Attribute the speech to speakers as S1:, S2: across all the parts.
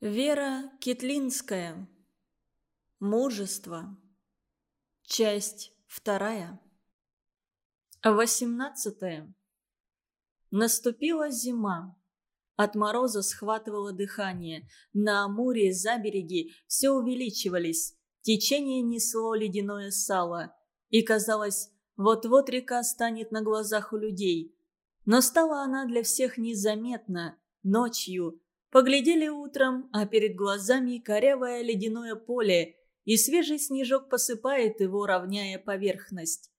S1: Вера Китлинская. Мужество. Часть вторая. Восемнадцатое. Наступила зима. От мороза схватывало дыхание. На Амуре за береги все увеличивались. Течение несло ледяное сало. И казалось, вот-вот река станет на глазах у людей. Но стала она для всех незаметна. Ночью – Поглядели утром, а перед глазами корявое ледяное поле, и свежий снежок посыпает его, равняя поверхность.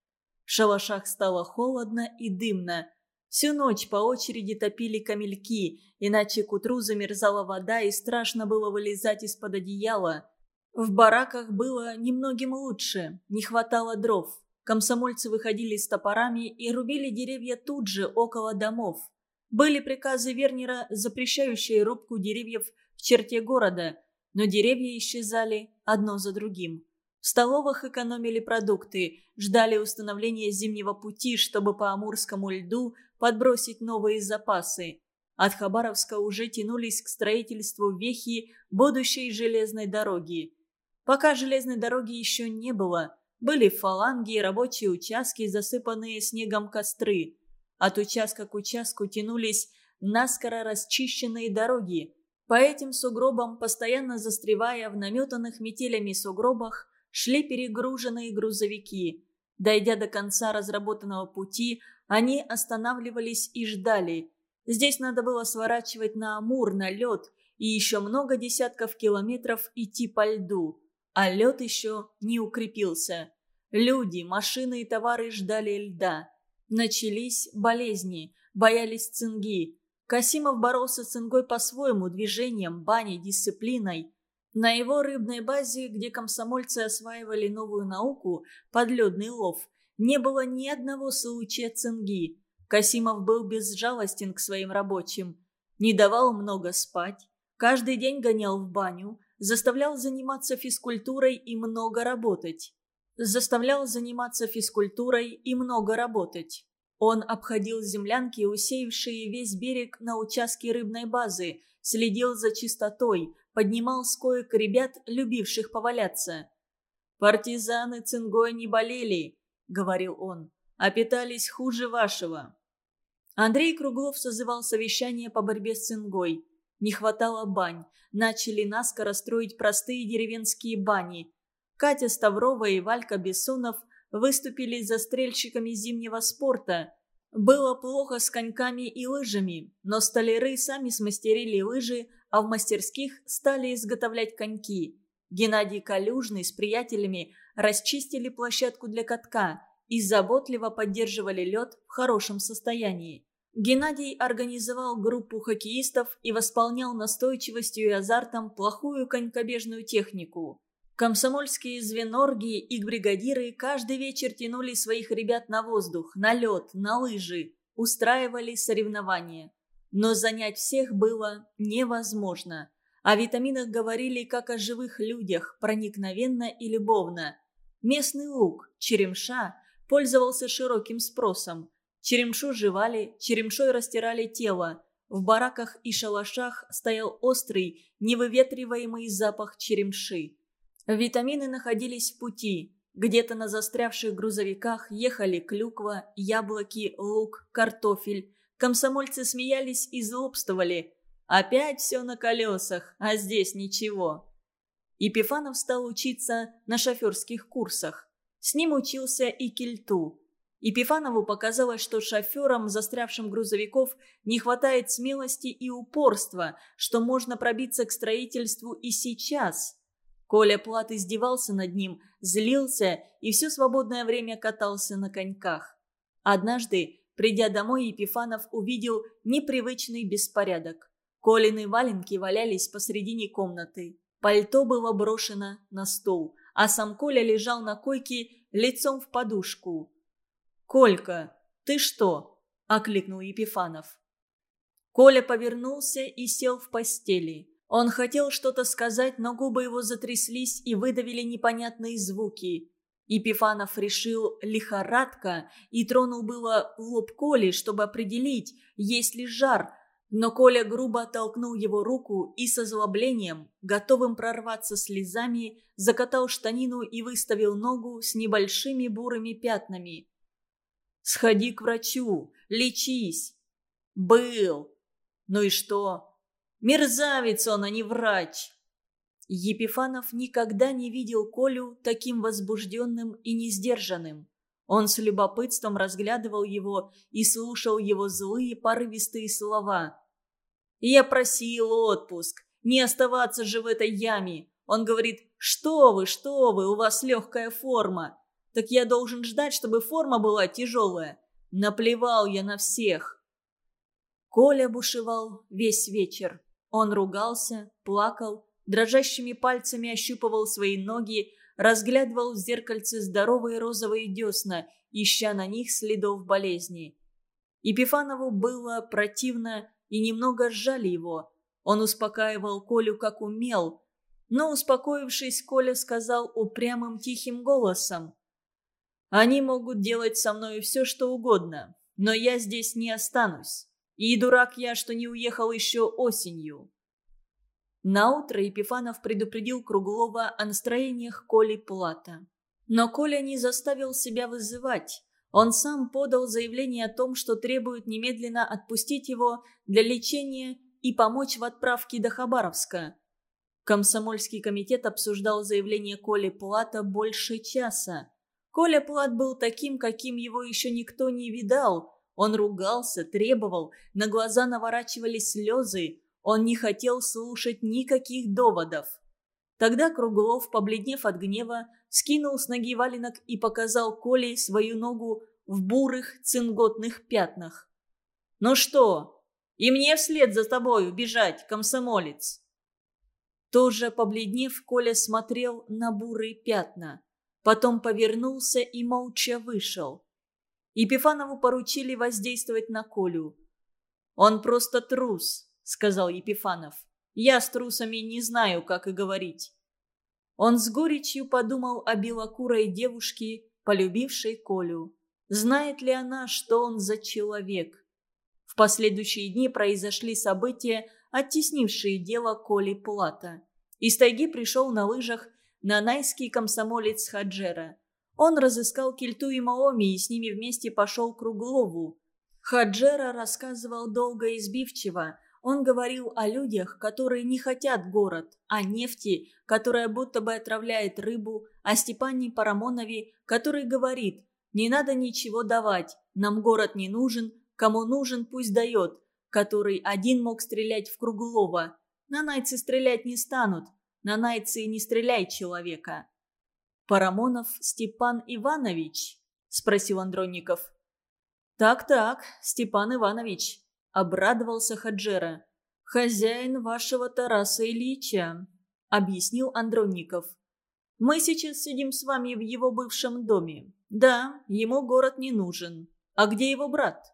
S1: В шалашах стало холодно и дымно. Всю ночь по очереди топили камельки, иначе к утру замерзала вода и страшно было вылезать из-под одеяла. В бараках было немногим лучше, не хватало дров. Комсомольцы выходили с топорами и рубили деревья тут же, около домов. Были приказы Вернера, запрещающие рубку деревьев в черте города, но деревья исчезали одно за другим. В столовых экономили продукты, ждали установления зимнего пути, чтобы по амурскому льду подбросить новые запасы. От Хабаровска уже тянулись к строительству вехи будущей железной дороги. Пока железной дороги еще не было, были фаланги и рабочие участки, засыпанные снегом костры. От участка к участку тянулись наскоро расчищенные дороги. По этим сугробам, постоянно застревая в наметанных метелями сугробах, шли перегруженные грузовики. Дойдя до конца разработанного пути, они останавливались и ждали. Здесь надо было сворачивать на Амур, на лед, и еще много десятков километров идти по льду. А лед еще не укрепился. Люди, машины и товары ждали льда. Начались болезни, боялись цинги. Касимов боролся с цингой по-своему, движением, баней, дисциплиной. На его рыбной базе, где комсомольцы осваивали новую науку, подледный лов, не было ни одного случая цинги. Касимов был безжалостен к своим рабочим. Не давал много спать, каждый день гонял в баню, заставлял заниматься физкультурой и много работать заставлял заниматься физкультурой и много работать. Он обходил землянки, усеявшие весь берег на участке рыбной базы, следил за чистотой, поднимал с коек ребят, любивших поваляться. «Партизаны цингой не болели», — говорил он, — «а питались хуже вашего». Андрей Круглов созывал совещание по борьбе с цингой. Не хватало бань, начали наскоро строить простые деревенские бани — Катя Ставрова и Валька Бессонов выступили застрельщиками зимнего спорта. Было плохо с коньками и лыжами, но столяры сами смастерили лыжи, а в мастерских стали изготовлять коньки. Геннадий Калюжный с приятелями расчистили площадку для катка и заботливо поддерживали лед в хорошем состоянии. Геннадий организовал группу хоккеистов и восполнял настойчивостью и азартом плохую конькобежную технику. Комсомольские звенорги и бригадиры каждый вечер тянули своих ребят на воздух, на лед, на лыжи, устраивали соревнования. Но занять всех было невозможно. О витаминах говорили как о живых людях, проникновенно и любовно. Местный лук, черемша, пользовался широким спросом. Черемшу жевали, черемшой растирали тело. В бараках и шалашах стоял острый, невыветриваемый запах черемши. Витамины находились в пути. Где-то на застрявших грузовиках ехали клюква, яблоки, лук, картофель. Комсомольцы смеялись и злобствовали. Опять все на колесах, а здесь ничего. Епифанов стал учиться на шоферских курсах. С ним учился и Кельту. Епифанову показалось, что шоферам, застрявшим грузовиков, не хватает смелости и упорства, что можно пробиться к строительству и сейчас – Коля Плат издевался над ним, злился и все свободное время катался на коньках. Однажды, придя домой, Епифанов увидел непривычный беспорядок. Колины валенки валялись посредине комнаты. Пальто было брошено на стол, а сам Коля лежал на койке лицом в подушку. «Колька, ты что?» – окликнул Епифанов. Коля повернулся и сел в постели. Он хотел что-то сказать, но губы его затряслись и выдавили непонятные звуки. Епифанов решил лихорадка и тронул было лоб Коли, чтобы определить, есть ли жар, Но Коля грубо оттолкнул его руку и с озлоблением, готовым прорваться слезами, закатал штанину и выставил ногу с небольшими бурыми пятнами. «Сходи к врачу, лечись!» «Был!» «Ну и что?» «Мерзавец он, а не врач!» Епифанов никогда не видел Колю таким возбужденным и несдержанным. Он с любопытством разглядывал его и слушал его злые порывистые слова. «Я просил отпуск, не оставаться же в этой яме!» Он говорит, «Что вы, что вы, у вас легкая форма!» Так я должен ждать, чтобы форма была тяжелая. Наплевал я на всех. Коля бушевал весь вечер. Он ругался, плакал, дрожащими пальцами ощупывал свои ноги, разглядывал в зеркальце здоровые розовые десна, ища на них следов болезни. Епифанову было противно и немного сжали его. Он успокаивал Колю как умел, но, успокоившись, Коля сказал упрямым тихим голосом. «Они могут делать со мной все, что угодно, но я здесь не останусь. И дурак я, что не уехал еще осенью. Наутро Епифанов предупредил Круглова о настроениях Коли Плата. Но Коля не заставил себя вызывать. Он сам подал заявление о том, что требует немедленно отпустить его для лечения и помочь в отправке до Хабаровска. Комсомольский комитет обсуждал заявление Коли Плата больше часа. Коля Плат был таким, каким его еще никто не видал. Он ругался, требовал, на глаза наворачивались слезы, он не хотел слушать никаких доводов. Тогда Круглов, побледнев от гнева, скинул с ноги валенок и показал Коле свою ногу в бурых цинготных пятнах. «Ну что, и мне вслед за тобой убежать, комсомолец?» Тоже побледнев, Коля смотрел на бурые пятна. Потом повернулся и молча вышел. Епифанову поручили воздействовать на Колю. «Он просто трус», — сказал Епифанов. «Я с трусами не знаю, как и говорить». Он с горечью подумал о белокурой девушке, полюбившей Колю. Знает ли она, что он за человек? В последующие дни произошли события, оттеснившие дело Коли Плата. Из тайги пришел на лыжах нанайский комсомолец Хаджера. Он разыскал Кельту и Маоми и с ними вместе пошел к Круглову. Хаджера рассказывал долго и избивчиво, он говорил о людях, которые не хотят город, о нефти, которая будто бы отравляет рыбу, о Степане Парамонове, который говорит «Не надо ничего давать, нам город не нужен, кому нужен, пусть дает», который один мог стрелять в Круглова. На найцы стрелять не станут, на найцы не стреляй человека. «Парамонов Степан Иванович?» – спросил Андронников. «Так-так, Степан Иванович», – обрадовался Хаджера. «Хозяин вашего Тараса Ильича», – объяснил Андронников. «Мы сейчас сидим с вами в его бывшем доме. Да, ему город не нужен. А где его брат?»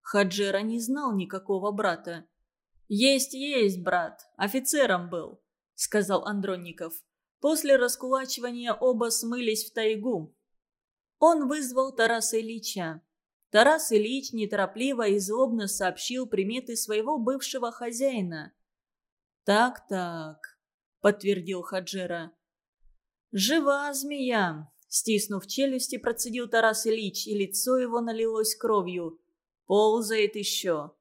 S1: Хаджера не знал никакого брата. «Есть, есть брат. Офицером был», — сказал Андронников. После раскулачивания оба смылись в тайгу. Он вызвал Тараса Ильича. Тарас Ильич неторопливо и злобно сообщил приметы своего бывшего хозяина. «Так-так», — подтвердил Хаджера. «Жива змея!» — стиснув челюсти, процедил Тарас Ильич, и лицо его налилось кровью. «Ползает еще!»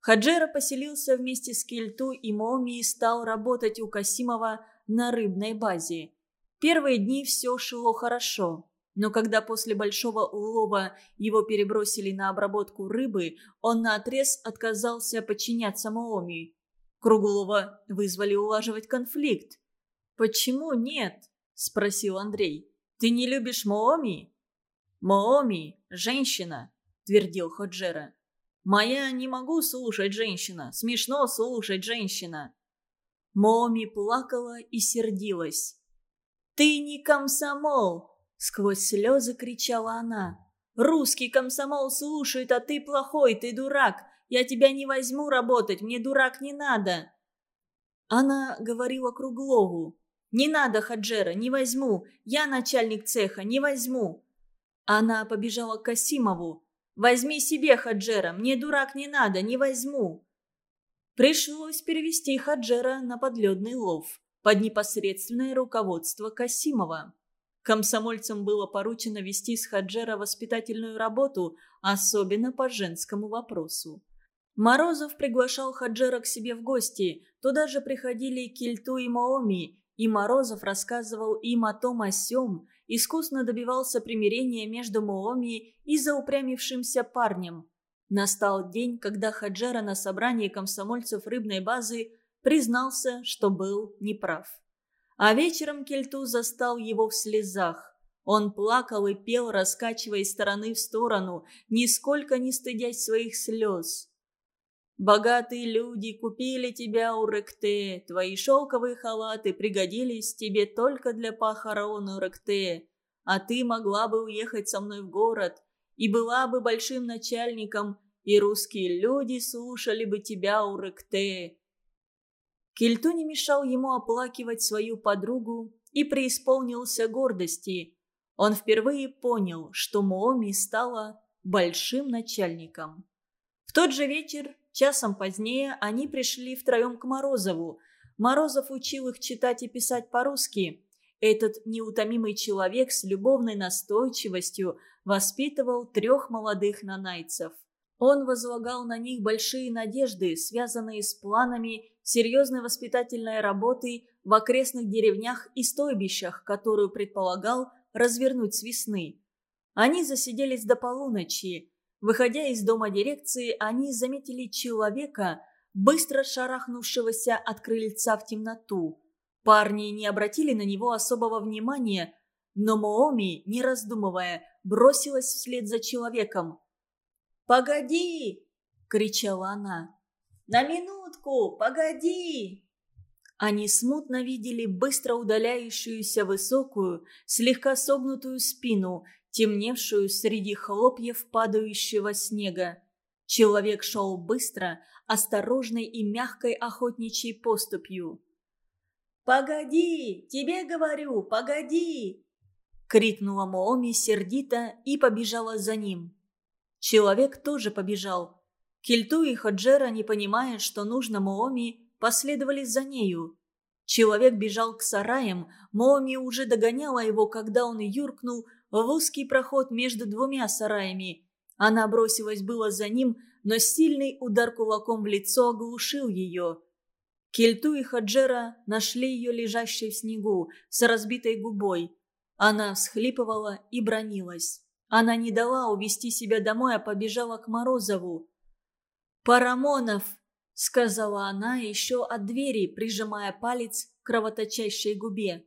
S1: Хаджера поселился вместе с Кельту и Моми и стал работать у Касимова на рыбной базе. Первые дни все шло хорошо. Но когда после большого улова его перебросили на обработку рыбы, он наотрез отказался подчиняться Маоми. Круглова вызвали улаживать конфликт. «Почему нет?» – спросил Андрей. «Ты не любишь Маоми?» «Маоми – женщина», – твердил Ходжера. «Моя не могу слушать женщина. Смешно слушать женщина». Маоми плакала и сердилась. «Ты не комсомол!» Сквозь слезы кричала она. «Русский комсомол слушает, а ты плохой, ты дурак. Я тебя не возьму работать, мне дурак не надо». Она говорила Круглову. «Не надо, Хаджера, не возьму. Я начальник цеха, не возьму». Она побежала к Касимову. «Возьми себе, Хаджера, мне дурак не надо, не возьму». Пришлось перевести Хаджера на подледный лов под непосредственное руководство Касимова. Комсомольцам было поручено вести с Хаджера воспитательную работу, особенно по женскому вопросу. Морозов приглашал Хаджера к себе в гости, туда же приходили Кильту и Маоми, и Морозов рассказывал им о том о сём, искусно добивался примирения между Маоми и заупрямившимся парнем. Настал день, когда Хаджера на собрании комсомольцев рыбной базы признался, что был неправ. А вечером Кельту застал его в слезах. Он плакал и пел, раскачивая из стороны в сторону, нисколько не стыдясь своих слез. «Богатые люди купили тебя у Ректе, твои шелковые халаты пригодились тебе только для похорон у Ректе, а ты могла бы уехать со мной в город и была бы большим начальником, и русские люди слушали бы тебя у Ректе. Кельту не мешал ему оплакивать свою подругу и преисполнился гордости. Он впервые понял, что Мооми стала большим начальником. В тот же вечер, часом позднее, они пришли втроем к Морозову. Морозов учил их читать и писать по-русски. Этот неутомимый человек с любовной настойчивостью воспитывал трех молодых нанайцев. Он возлагал на них большие надежды, связанные с планами серьезной воспитательной работы в окрестных деревнях и стойбищах, которую предполагал развернуть с весны. Они засиделись до полуночи. Выходя из дома дирекции, они заметили человека, быстро шарахнувшегося от крыльца в темноту. Парни не обратили на него особого внимания, но Мооми, не раздумывая, бросилась вслед за человеком. «Погоди!» — кричала она. «На минутку! Погоди!» Они смутно видели быстро удаляющуюся высокую, слегка согнутую спину, темневшую среди хлопьев падающего снега. Человек шел быстро, осторожной и мягкой охотничьей поступью. «Погоди! Тебе говорю, погоди!» — крикнула Мооми сердито и побежала за ним. Человек тоже побежал. Кельту и Хаджера, не понимая, что нужно Мооми, последовали за нею. Человек бежал к сараям, Мооми уже догоняла его, когда он юркнул в узкий проход между двумя сараями. Она бросилась было за ним, но сильный удар кулаком в лицо оглушил ее. Кельту и Хаджера нашли ее лежащей в снегу, с разбитой губой. Она всхлипывала и бронилась. Она не дала увести себя домой, а побежала к Морозову. «Парамонов!» — сказала она еще от двери, прижимая палец к кровоточащей губе.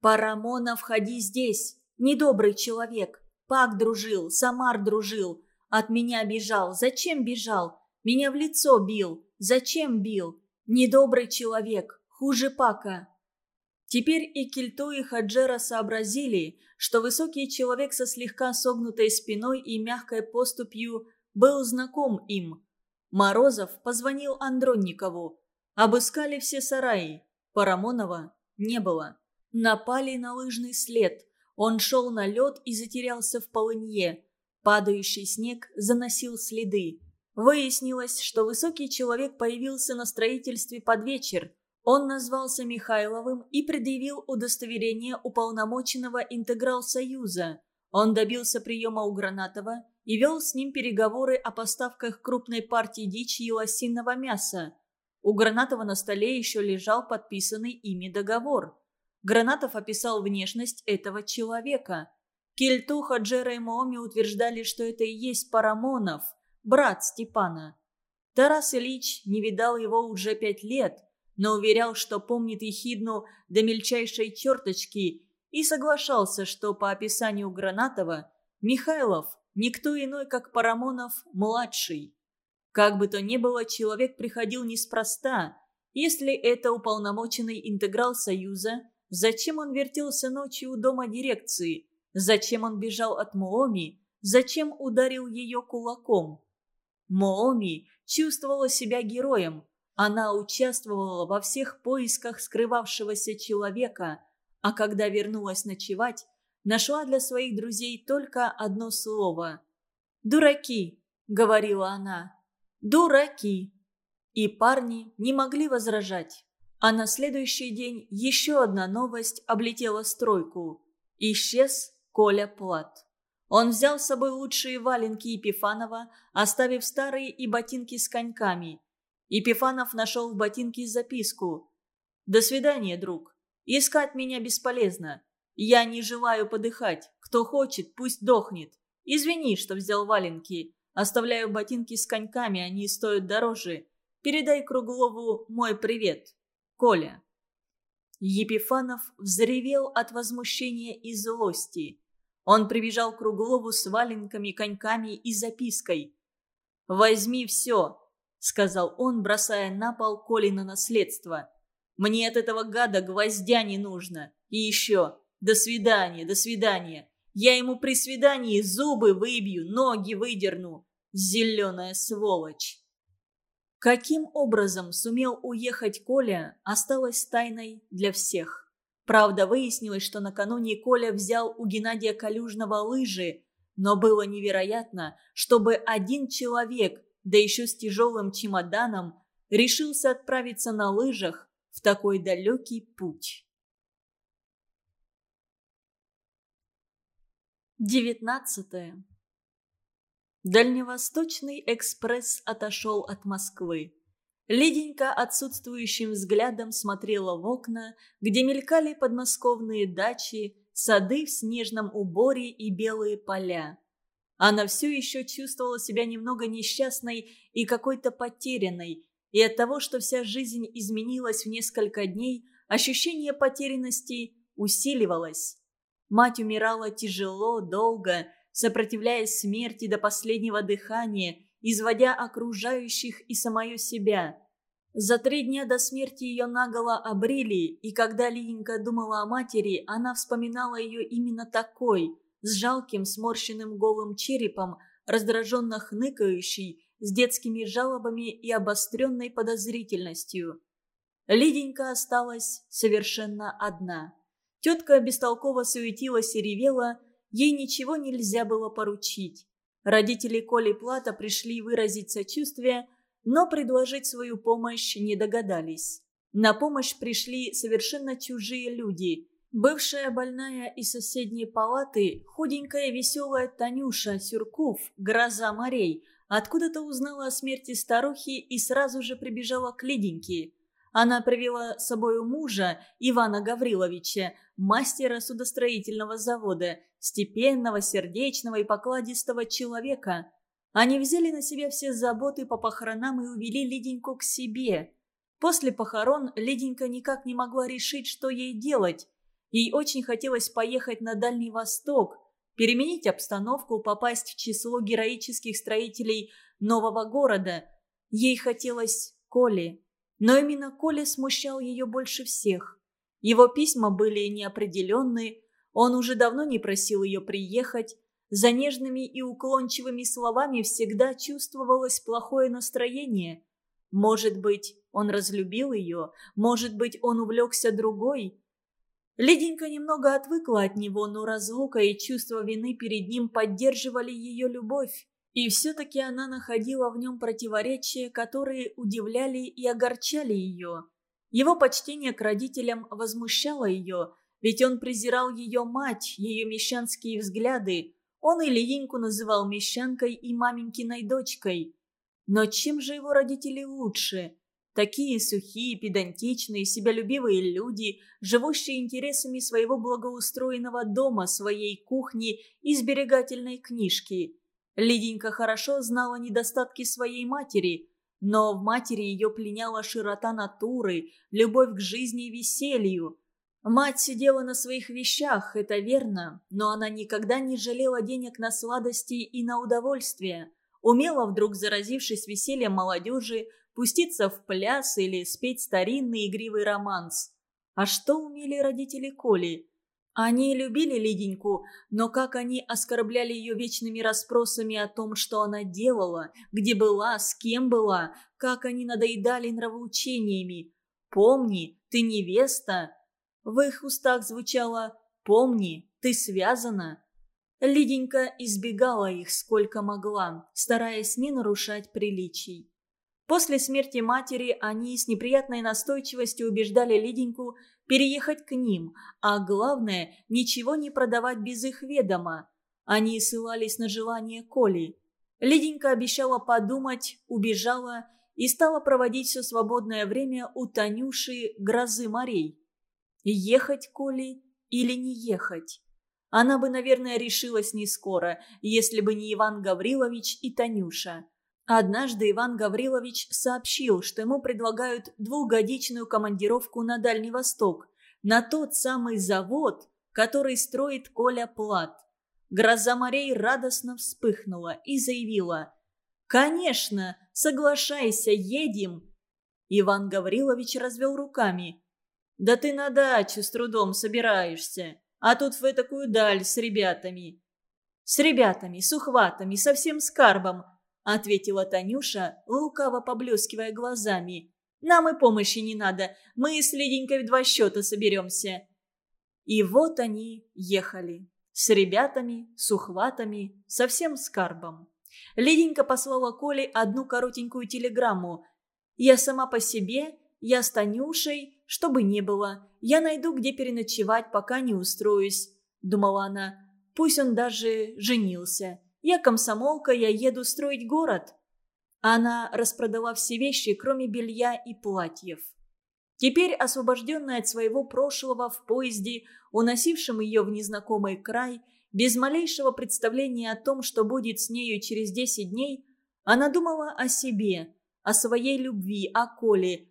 S1: «Парамонов, ходи здесь! Недобрый человек! Пак дружил, Самар дружил, от меня бежал. Зачем бежал? Меня в лицо бил. Зачем бил? Недобрый человек, хуже Пака!» Теперь и Кельто, и Хаджера сообразили, что высокий человек со слегка согнутой спиной и мягкой поступью был знаком им. Морозов позвонил Андронникову. Обыскали все сараи. Парамонова не было. Напали на лыжный след. Он шел на лед и затерялся в полынье. Падающий снег заносил следы. Выяснилось, что высокий человек появился на строительстве под вечер – он назвался Михайловым и предъявил удостоверение уполномоченного Интеграл-Союза. Он добился приема у Гранатова и вел с ним переговоры о поставках крупной партии дичи и лосиного мяса. У Гранатова на столе еще лежал подписанный ими договор. Гранатов описал внешность этого человека. Кельтуха, Джера и Мооми утверждали, что это и есть Парамонов, брат Степана. Тарас Ильич не видал его уже пять лет – но уверял, что помнит ехидну до мельчайшей черточки и соглашался, что по описанию Гранатова Михайлов никто иной, как Парамонов-младший. Как бы то ни было, человек приходил неспроста. Если это уполномоченный интеграл Союза, зачем он вертелся ночью у дома дирекции? Зачем он бежал от Мооми? Зачем ударил ее кулаком? Мооми чувствовала себя героем – она участвовала во всех поисках скрывавшегося человека, а когда вернулась ночевать, нашла для своих друзей только одно слово. «Дураки», — говорила она, — «дураки». И парни не могли возражать. А на следующий день еще одна новость облетела стройку. Исчез Коля Плат. Он взял с собой лучшие валенки Епифанова, оставив старые и ботинки с коньками. Епифанов нашел в ботинке записку. «До свидания, друг. Искать меня бесполезно. Я не желаю подыхать. Кто хочет, пусть дохнет. Извини, что взял валенки. Оставляю ботинки с коньками, они стоят дороже. Передай Круглову мой привет. Коля». Епифанов взревел от возмущения и злости. Он прибежал к Круглову с валенками, коньками и запиской. «Возьми все», — сказал он, бросая на пол Колина наследство. «Мне от этого гада гвоздя не нужно. И еще, до свидания, до свидания. Я ему при свидании зубы выбью, ноги выдерну. Зеленая сволочь». Каким образом сумел уехать Коля, осталось тайной для всех. Правда, выяснилось, что накануне Коля взял у Геннадия Калюжного лыжи, но было невероятно, чтобы один человек, да еще с тяжелым чемоданом, решился отправиться на лыжах в такой далекий путь. Девятнадцатое. Дальневосточный экспресс отошел от Москвы. Лиденька отсутствующим взглядом смотрела в окна, где мелькали подмосковные дачи, сады в снежном уборе и белые поля. Она все еще чувствовала себя немного несчастной и какой-то потерянной, и от того, что вся жизнь изменилась в несколько дней, ощущение потерянности усиливалось. Мать умирала тяжело, долго, сопротивляясь смерти до последнего дыхания, изводя окружающих и самое себя. За три дня до смерти ее наголо обрили, и когда Линька думала о матери, она вспоминала ее именно такой, с жалким сморщенным голым черепом, раздраженно хныкающей, с детскими жалобами и обостренной подозрительностью. Лиденька осталась совершенно одна. Тетка бестолково суетилась и ревела, Ей ничего нельзя было поручить. Родители Коли Плата пришли выразить сочувствие, но предложить свою помощь не догадались. На помощь пришли совершенно чужие люди. Бывшая больная из соседней палаты, худенькая веселая Танюша Сюрков, гроза морей, откуда-то узнала о смерти старухи и сразу же прибежала к Лиденьке. Она привела с собой мужа, Ивана Гавриловича, мастера судостроительного завода, степенного, сердечного и покладистого человека. Они взяли на себя все заботы по похоронам и увели Лиденьку к себе. После похорон Лиденька никак не могла решить, что ей делать. Ей очень хотелось поехать на Дальний Восток, переменить обстановку, попасть в число героических строителей нового города. Ей хотелось Коли. Но именно Коля смущал ее больше всех. Его письма были неопределенные, он уже давно не просил ее приехать. За нежными и уклончивыми словами всегда чувствовалось плохое настроение. Может быть, он разлюбил ее, может быть, он увлекся другой. Лиденька немного отвыкла от него, но разлука и чувство вины перед ним поддерживали ее любовь. И все-таки она находила в нем противоречия, которые удивляли и огорчали ее. Его почтение к родителям возмущало ее, ведь он презирал ее мать, ее мещанские взгляды. Он и называл мещанкой и маменькиной дочкой. Но чем же его родители лучше? Такие сухие, педантичные, себялюбивые люди, живущие интересами своего благоустроенного дома, своей кухни и сберегательной книжки – Лиденька хорошо знала недостатки своей матери, но в матери ее пленяла широта натуры, любовь к жизни и веселью. Мать сидела на своих вещах, это верно, но она никогда не жалела денег на сладости и на удовольствие. Умела, вдруг заразившись весельем молодежи, пуститься в пляс или спеть старинный игривый романс. А что умели родители Коли? Они любили Лиденьку, но как они оскорбляли ее вечными расспросами о том, что она делала, где была, с кем была, как они надоедали нравоучениями. «Помни, ты невеста!» В их устах звучало «Помни, ты связана!» Лиденька избегала их сколько могла, стараясь не нарушать приличий. После смерти матери они с неприятной настойчивостью убеждали Лиденьку переехать к ним, а главное, ничего не продавать без их ведома. Они ссылались на желание Коли. Лиденька обещала подумать, убежала и стала проводить все свободное время у Танюши Грозы морей. Ехать Коли или не ехать? Она бы, наверное, решилась не скоро, если бы не Иван Гаврилович и Танюша. Однажды Иван Гаврилович сообщил, что ему предлагают двухгодичную командировку на Дальний Восток, на тот самый завод, который строит Коля Плат. Гроза морей радостно вспыхнула и заявила «Конечно, соглашайся, едем!» Иван Гаврилович развел руками. «Да ты на дачу с трудом собираешься, а тут в такую даль с ребятами». «С ребятами, с ухватами, со всем скарбом», — ответила Танюша, лукаво поблескивая глазами. «Нам и помощи не надо, мы с Лиденькой в два счета соберемся». И вот они ехали. С ребятами, с ухватами, со всем скарбом. Лиденька послала Коле одну коротенькую телеграмму. «Я сама по себе, я с Танюшей, что бы ни было. Я найду, где переночевать, пока не устроюсь», — думала она. «Пусть он даже женился. Я комсомолка, я еду строить город». Она распродала все вещи, кроме белья и платьев. Теперь, освобожденная от своего прошлого в поезде, уносившем ее в незнакомый край, без малейшего представления о том, что будет с нею через десять дней, она думала о себе, о своей любви, о Коле.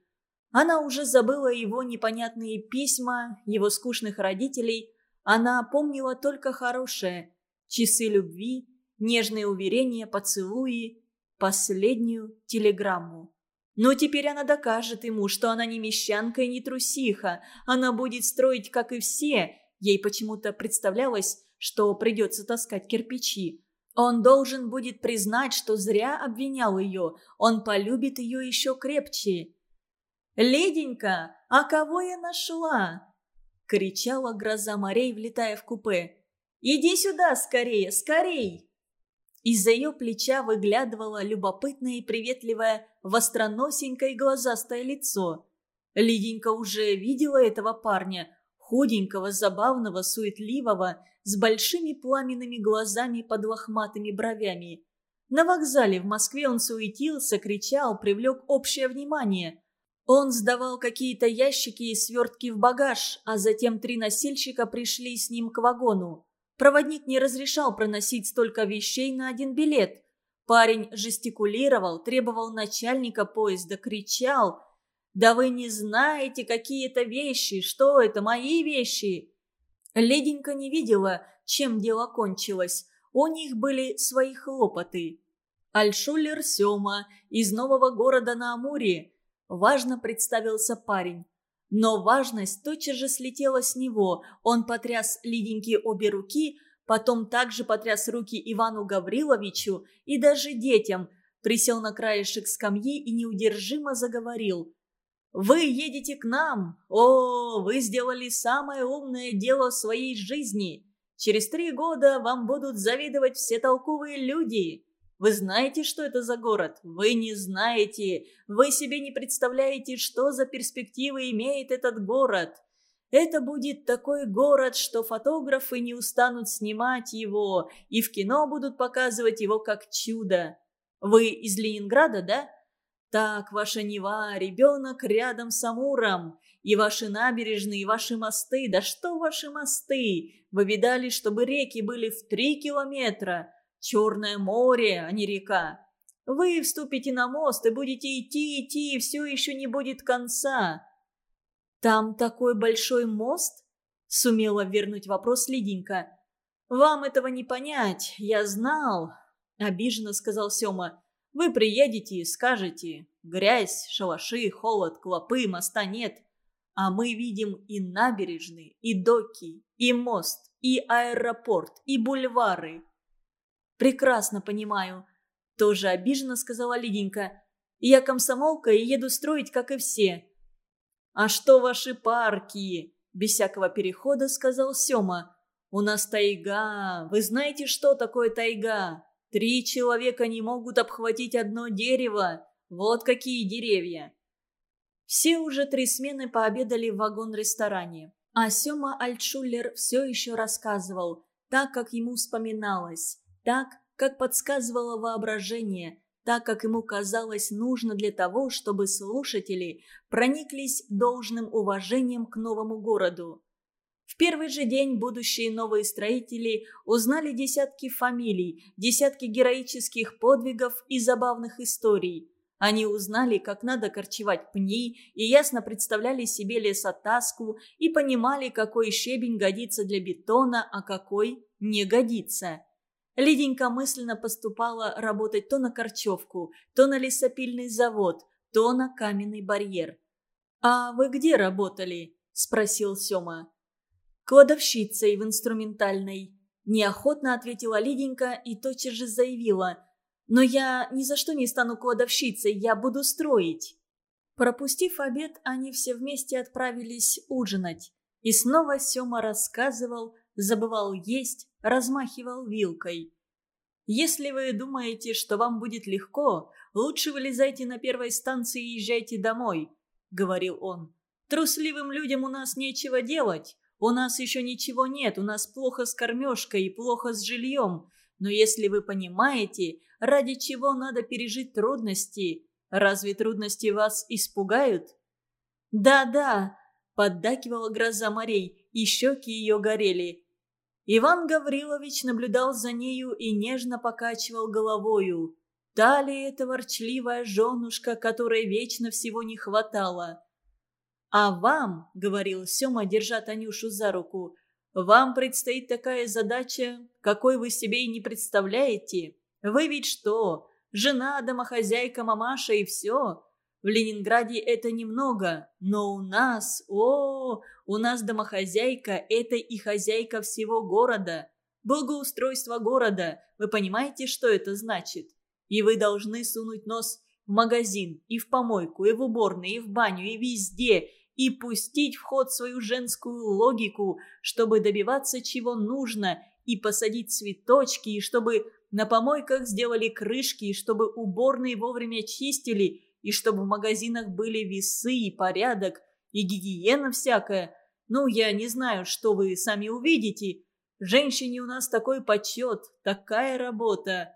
S1: Она уже забыла его непонятные письма, его скучных родителей. Она помнила только хорошее – часы любви, нежные уверения, поцелуи, последнюю телеграмму. Но теперь она докажет ему, что она не мещанка и не трусиха. Она будет строить, как и все. Ей почему-то представлялось, что придется таскать кирпичи. Он должен будет признать, что зря обвинял ее. Он полюбит ее еще крепче. «Леденька, а кого я нашла?» — кричала гроза морей, влетая в купе. «Иди сюда скорее, скорей!» Из-за ее плеча выглядывало любопытное и приветливое востроносенькое глазастое лицо. Лиденька уже видела этого парня, худенького, забавного, суетливого, с большими пламенными глазами под лохматыми бровями. На вокзале в Москве он суетился, кричал, привлек общее внимание. Он сдавал какие-то ящики и свертки в багаж, а затем три носильщика пришли с ним к вагону. Проводник не разрешал проносить столько вещей на один билет. Парень жестикулировал, требовал начальника поезда, кричал. «Да вы не знаете, какие это вещи! Что это, мои вещи?» Леденька не видела, чем дело кончилось. У них были свои хлопоты. Альшулер Сёма из нового города на Амуре. Важно представился парень. Но важность тотчас же слетела с него. Он потряс Лиденьке обе руки, потом также потряс руки Ивану Гавриловичу и даже детям, присел на краешек скамьи и неудержимо заговорил. «Вы едете к нам! О, вы сделали самое умное дело своей жизни! Через три года вам будут завидовать все толковые люди!» Вы знаете, что это за город? Вы не знаете. Вы себе не представляете, что за перспективы имеет этот город. Это будет такой город, что фотографы не устанут снимать его, и в кино будут показывать его как чудо. Вы из Ленинграда, да? Так, ваша Нева, ребенок рядом с Амуром. И ваши набережные, и ваши мосты. Да что ваши мосты? Вы видали, чтобы реки были в три километра? Черное море, а не река. Вы вступите на мост и будете идти, идти, и все еще не будет конца. Там такой большой мост? Сумела вернуть вопрос Лиденька. Вам этого не понять, я знал, обиженно сказал Сема. Вы приедете и скажете, грязь, шалаши, холод, клопы, моста нет. А мы видим и набережные, и доки, и мост, и аэропорт, и бульвары, «Прекрасно понимаю», – тоже обиженно сказала Лиденька. «Я комсомолка и еду строить, как и все». «А что ваши парки?» – без всякого перехода сказал Сёма. «У нас тайга. Вы знаете, что такое тайга? Три человека не могут обхватить одно дерево. Вот какие деревья!» Все уже три смены пообедали в вагон-ресторане. А Сёма Альтшуллер все еще рассказывал, так, как ему вспоминалось, так, как подсказывало воображение, так, как ему казалось нужно для того, чтобы слушатели прониклись должным уважением к новому городу. В первый же день будущие новые строители узнали десятки фамилий, десятки героических подвигов и забавных историй. Они узнали, как надо корчевать пни, и ясно представляли себе лесотаску, и понимали, какой щебень годится для бетона, а какой не годится. Лиденька мысленно поступала работать то на корчевку, то на лесопильный завод, то на каменный барьер. «А вы где работали?» – спросил Сёма кладовщицей в инструментальной. Неохотно ответила Лиденька и тотчас же заявила. «Но я ни за что не стану кладовщицей, я буду строить». Пропустив обед, они все вместе отправились ужинать. И снова Сёма рассказывал, забывал есть, размахивал вилкой. «Если вы думаете, что вам будет легко, лучше вылезайте на первой станции и езжайте домой», — говорил он. «Трусливым людям у нас нечего делать. У нас еще ничего нет, у нас плохо с кормежкой и плохо с жильем. Но если вы понимаете, ради чего надо пережить трудности, разве трудности вас испугают? Да-да, поддакивала гроза морей, и щеки ее горели. Иван Гаврилович наблюдал за нею и нежно покачивал головою. Та ли это ворчливая женушка, которой вечно всего не хватало? «А вам, — говорил Сема, держа Танюшу за руку, — вам предстоит такая задача, какой вы себе и не представляете. Вы ведь что, жена, домохозяйка, мамаша и все? В Ленинграде это немного, но у нас, о, у нас домохозяйка – это и хозяйка всего города. Благоустройство города, вы понимаете, что это значит? И вы должны сунуть нос в магазин, и в помойку, и в уборную, и в баню, и везде, и пустить в ход свою женскую логику, чтобы добиваться чего нужно, и посадить цветочки, и чтобы на помойках сделали крышки, и чтобы уборные вовремя чистили, и чтобы в магазинах были весы и порядок, и гигиена всякая. Ну, я не знаю, что вы сами увидите. Женщине у нас такой почет, такая работа.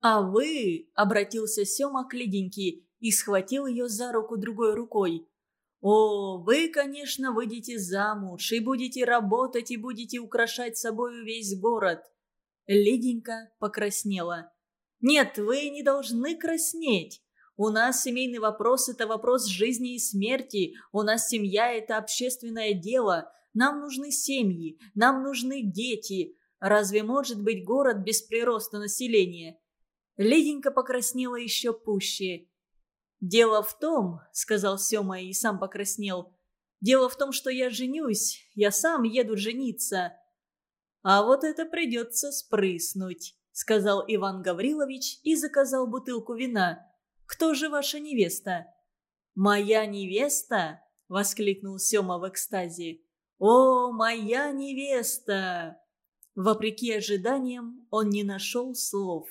S1: А вы, — обратился Сема к Лиденьке и схватил ее за руку другой рукой, — о, вы, конечно, выйдете замуж и будете работать и будете украшать собою весь город. Леденька покраснела. Нет, вы не должны краснеть. У нас семейный вопрос – это вопрос жизни и смерти. У нас семья – это общественное дело. Нам нужны семьи, нам нужны дети. Разве может быть город без прироста населения? Леденька покраснела еще пуще. «Дело в том», — сказал Сёма и сам покраснел, «дело в том, что я женюсь, я сам еду жениться». «А вот это придется спрыснуть», — сказал Иван Гаврилович и заказал бутылку вина. «Кто же ваша невеста?» «Моя невеста?» — воскликнул Сёма в экстазе. «О, моя невеста!» Вопреки ожиданиям он не нашел слов.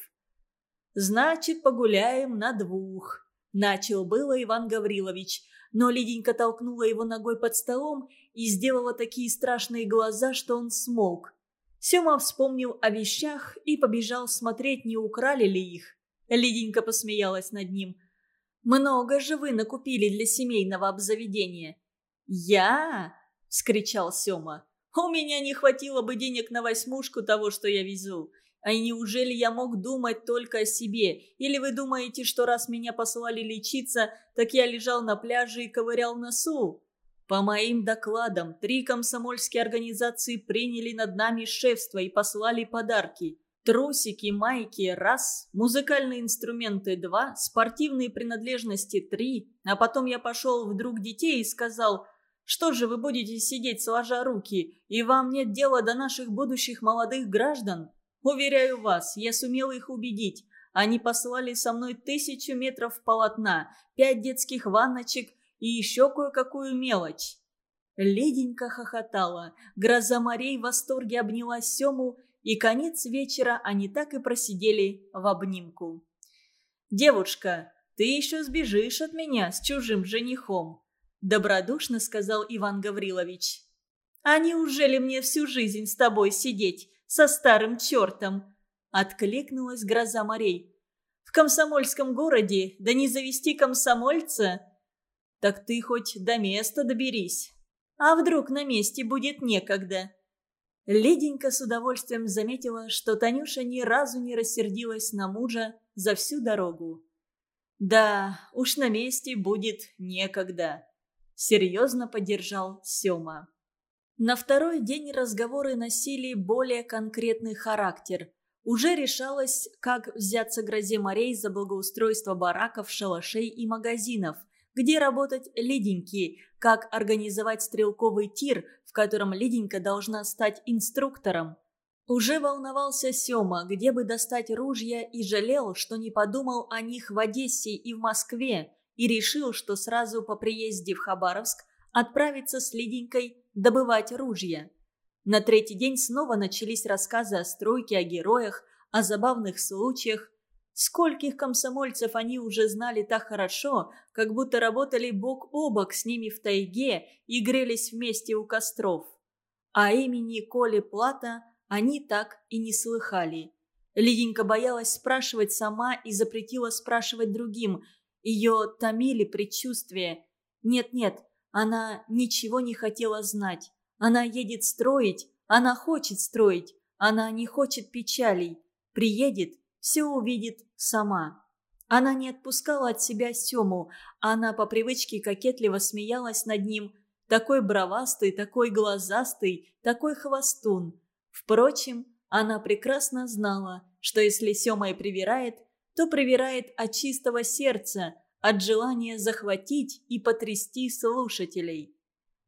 S1: «Значит, погуляем на двух», Начал было Иван Гаврилович, но Лиденька толкнула его ногой под столом и сделала такие страшные глаза, что он смолк. Сема вспомнил о вещах и побежал смотреть, не украли ли их. Лиденька посмеялась над ним. «Много же вы накупили для семейного обзаведения». «Я?» – вскричал Сема. «У меня не хватило бы денег на восьмушку того, что я везу. А неужели я мог думать только о себе? Или вы думаете, что раз меня послали лечиться, так я лежал на пляже и ковырял носу? По моим докладам, три комсомольские организации приняли над нами шефство и послали подарки. Трусики, майки – раз, музыкальные инструменты – два, спортивные принадлежности – три. А потом я пошел в друг детей и сказал, что же вы будете сидеть сложа руки, и вам нет дела до наших будущих молодых граждан? Уверяю вас, я сумел их убедить. Они послали со мной тысячу метров полотна, пять детских ванночек и еще кое-какую мелочь. Леденько хохотала, гроза морей в восторге обняла Сему, и конец вечера они так и просидели в обнимку. «Девушка», ты еще сбежишь от меня с чужим женихом», – добродушно сказал Иван Гаврилович. «А неужели мне всю жизнь с тобой сидеть, со старым чертом?» – откликнулась гроза морей. «В комсомольском городе, да не завести комсомольца?» «Так ты хоть до места доберись. А вдруг на месте будет некогда?» Леденька с удовольствием заметила, что Танюша ни разу не рассердилась на мужа за всю дорогу. «Да, уж на месте будет некогда», — серьезно поддержал Сёма. На второй день разговоры носили более конкретный характер. Уже решалось, как взяться грозе морей за благоустройство бараков, шалашей и магазинов – где работать Лиденьке, как организовать стрелковый тир, в котором Лиденька должна стать инструктором. Уже волновался Сёма, где бы достать ружья, и жалел, что не подумал о них в Одессе и в Москве, и решил, что сразу по приезде в Хабаровск отправится с Лиденькой добывать ружья. На третий день снова начались рассказы о стройке, о героях, о забавных случаях, Скольких комсомольцев они уже знали так хорошо, как будто работали бок о бок с ними в тайге и грелись вместе у костров. А имени Коли Плата они так и не слыхали. Лиденька боялась спрашивать сама и запретила спрашивать другим. Ее томили предчувствия. Нет-нет, она ничего не хотела знать. Она едет строить, она хочет строить, она не хочет печалей. Приедет все увидит сама. Она не отпускала от себя Сему, она по привычке кокетливо смеялась над ним. Такой бровастый, такой глазастый, такой хвостун. Впрочем, она прекрасно знала, что если Сема и привирает, то привирает от чистого сердца, от желания захватить и потрясти слушателей.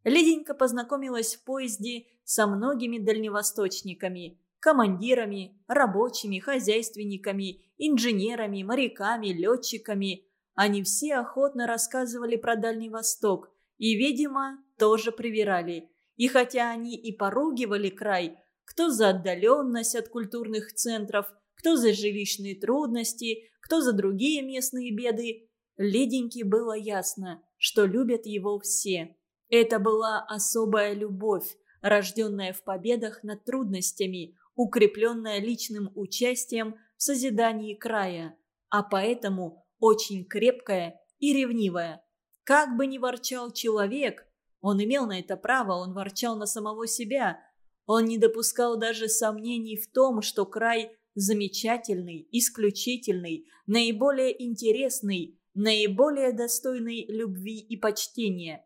S1: Леденька познакомилась в поезде со многими дальневосточниками – командирами, рабочими, хозяйственниками, инженерами, моряками, летчиками. Они все охотно рассказывали про Дальний Восток и, видимо, тоже привирали. И хотя они и поругивали край, кто за отдаленность от культурных центров, кто за жилищные трудности, кто за другие местные беды, Леденьке было ясно, что любят его все. Это была особая любовь, рожденная в победах над трудностями, укрепленная личным участием в созидании края, а поэтому очень крепкая и ревнивая. Как бы ни ворчал человек, он имел на это право, он ворчал на самого себя. Он не допускал даже сомнений в том, что край замечательный, исключительный, наиболее интересный, наиболее достойный любви и почтения.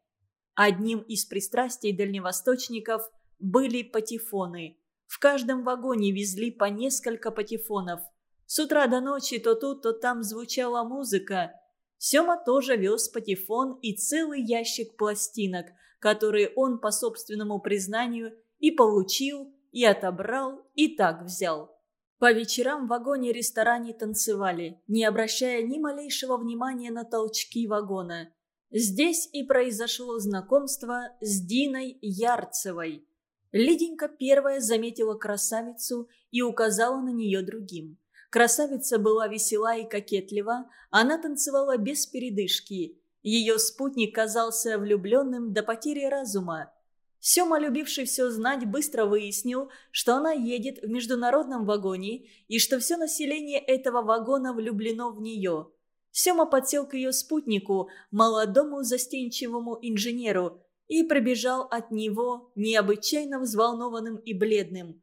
S1: Одним из пристрастий дальневосточников были патефоны – в каждом вагоне везли по несколько патефонов. С утра до ночи то тут, то там звучала музыка. Сёма тоже вез патефон и целый ящик пластинок, которые он, по собственному признанию, и получил, и отобрал, и так взял. По вечерам в вагоне-ресторане танцевали, не обращая ни малейшего внимания на толчки вагона. Здесь и произошло знакомство с Диной Ярцевой. Лиденька первая заметила красавицу и указала на нее другим. Красавица была весела и кокетлива, она танцевала без передышки. Ее спутник казался влюбленным до потери разума. Сема, любивший все знать, быстро выяснил, что она едет в международном вагоне и что все население этого вагона влюблено в нее. Сема подсел к ее спутнику, молодому застенчивому инженеру, и пробежал от него необычайно взволнованным и бледным.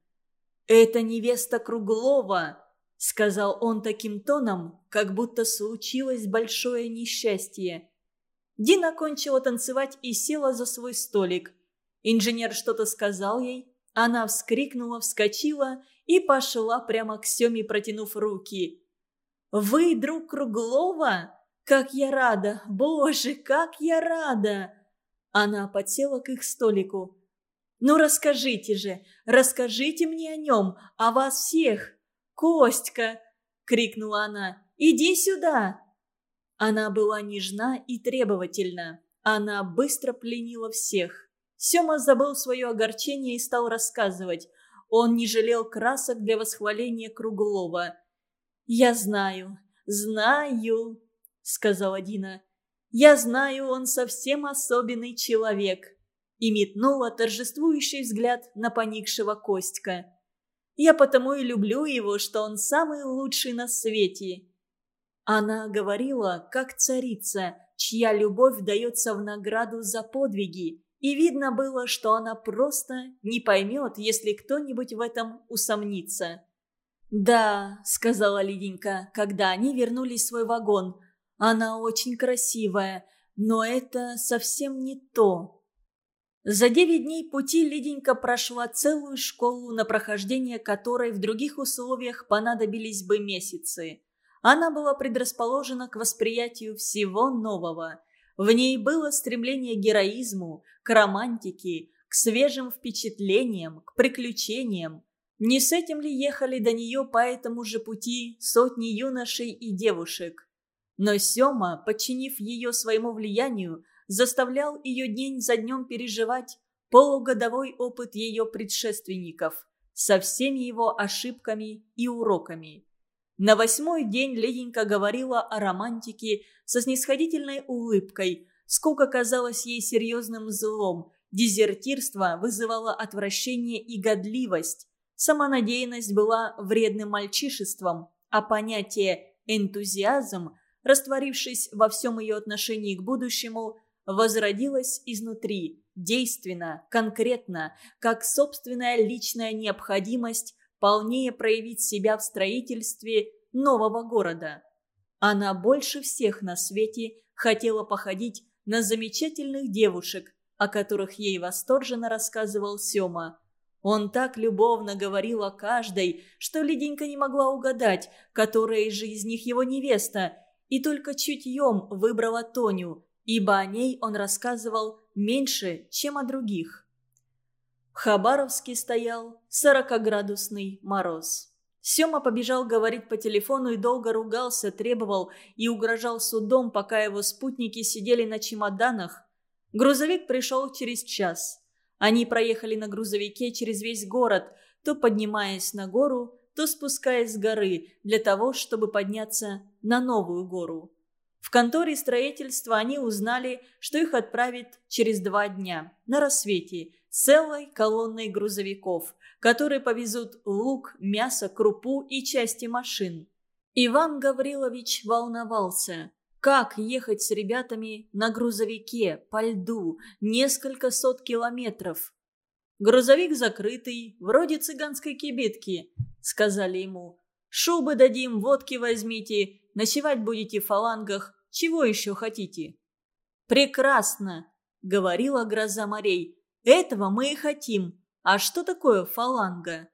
S1: «Это невеста Круглова!» — сказал он таким тоном, как будто случилось большое несчастье. Дина кончила танцевать и села за свой столик. Инженер что-то сказал ей, она вскрикнула, вскочила и пошла прямо к Семе, протянув руки. «Вы друг Круглова? Как я рада! Боже, как я рада!» Она подсела к их столику. «Ну расскажите же, расскажите мне о нем, о вас всех! Костька!» — крикнула она. «Иди сюда!» Она была нежна и требовательна. Она быстро пленила всех. Сема забыл свое огорчение и стал рассказывать. Он не жалел красок для восхваления Круглова. «Я знаю, знаю!» сказала Дина. «Я знаю, он совсем особенный человек». И метнула торжествующий взгляд на поникшего Костька. «Я потому и люблю его, что он самый лучший на свете». Она говорила, как царица, чья любовь дается в награду за подвиги, и видно было, что она просто не поймет, если кто-нибудь в этом усомнится. «Да», — сказала Лиденька, когда они вернулись в свой вагон, — «она очень красивая, но это совсем не то». За девять дней пути Лиденька прошла целую школу, на прохождение которой в других условиях понадобились бы месяцы. Она была предрасположена к восприятию всего нового. В ней было стремление к героизму, к романтике, к свежим впечатлениям, к приключениям. Не с этим ли ехали до нее по этому же пути сотни юношей и девушек? Но Сема, подчинив ее своему влиянию, заставлял ее день за днем переживать полугодовой опыт ее предшественников со всеми его ошибками и уроками. На восьмой день Леденька говорила о романтике со снисходительной улыбкой. Сколько казалось ей серьезным злом, дезертирство вызывало отвращение и годливость. Самонадеянность была вредным мальчишеством, а понятие «энтузиазм», растворившись во всем ее отношении к будущему, возродилось изнутри, действенно, конкретно, как собственная личная необходимость полнее проявить себя в строительстве нового города. Она больше всех на свете хотела походить на замечательных девушек, о которых ей восторженно рассказывал Сёма – он так любовно говорил о каждой, что Лиденька не могла угадать, которая же из них его невеста, и только чутьем выбрала Тоню, ибо о ней он рассказывал меньше, чем о других. В Хабаровске стоял сорокоградусный мороз. Сема побежал говорить по телефону и долго ругался, требовал и угрожал судом, пока его спутники сидели на чемоданах. Грузовик пришел через час. Они проехали на грузовике через весь город, то поднимаясь на гору, то спускаясь с горы, для того, чтобы подняться на новую гору. В конторе строительства они узнали, что их отправят через два дня, на рассвете, целой колонной грузовиков, которые повезут лук, мясо, крупу и части машин. Иван Гаврилович волновался. Как ехать с ребятами на грузовике, по льду, несколько сот километров? «Грузовик закрытый, вроде цыганской кибитки», — сказали ему. «Шубы дадим, водки возьмите, ночевать будете в фалангах. Чего еще хотите?» «Прекрасно», — говорила гроза морей. «Этого мы и хотим. А что такое фаланга?»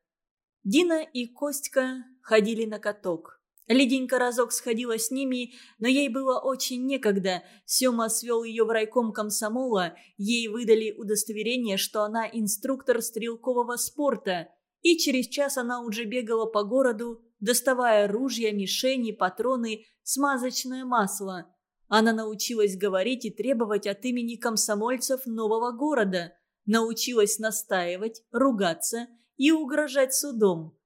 S1: Дина и Костька ходили на каток. Леденька разок сходила с ними, но ей было очень некогда. Сема свел ее в райком комсомола, ей выдали удостоверение, что она инструктор стрелкового спорта. И через час она уже бегала по городу, доставая ружья, мишени, патроны, смазочное масло. Она научилась говорить и требовать от имени комсомольцев нового города. Научилась настаивать, ругаться и угрожать судом.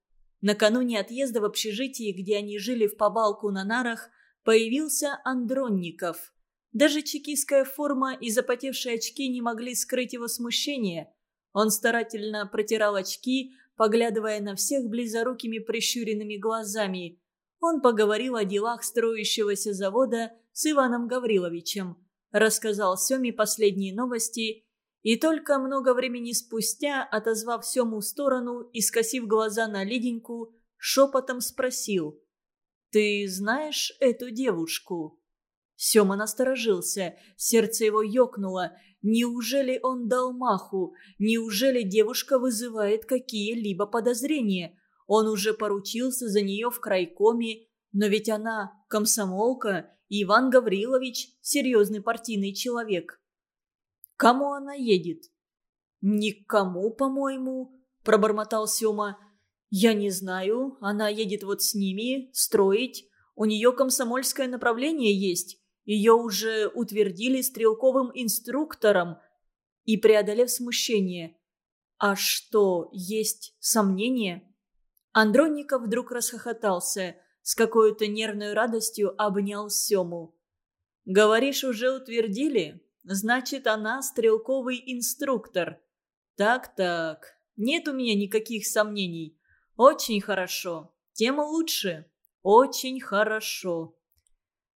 S1: Накануне отъезда в общежитие, где они жили в побалку на нарах, появился Андронников. Даже чекистская форма и запотевшие очки не могли скрыть его смущение. Он старательно протирал очки, поглядывая на всех близорукими прищуренными глазами. Он поговорил о делах строящегося завода с Иваном Гавриловичем, рассказал Семе последние новости и только много времени спустя, отозвав Сему в сторону и скосив глаза на Лиденьку, шепотом спросил. «Ты знаешь эту девушку?» Сема насторожился, сердце его ёкнуло. Неужели он дал маху? Неужели девушка вызывает какие-либо подозрения? Он уже поручился за нее в крайкоме, но ведь она комсомолка, и Иван Гаврилович – серьезный партийный человек. Кому она едет?» «Никому, по-моему», – пробормотал Сёма. «Я не знаю. Она едет вот с ними, строить. У нее комсомольское направление есть. Ее уже утвердили стрелковым инструктором». И, преодолев смущение, «А что, есть сомнения?» Андронников вдруг расхохотался, с какой-то нервной радостью обнял Сему. Говоришь, уже утвердили? Значит, она стрелковый инструктор. Так-так, нет у меня никаких сомнений. Очень хорошо. Тем лучше. Очень хорошо.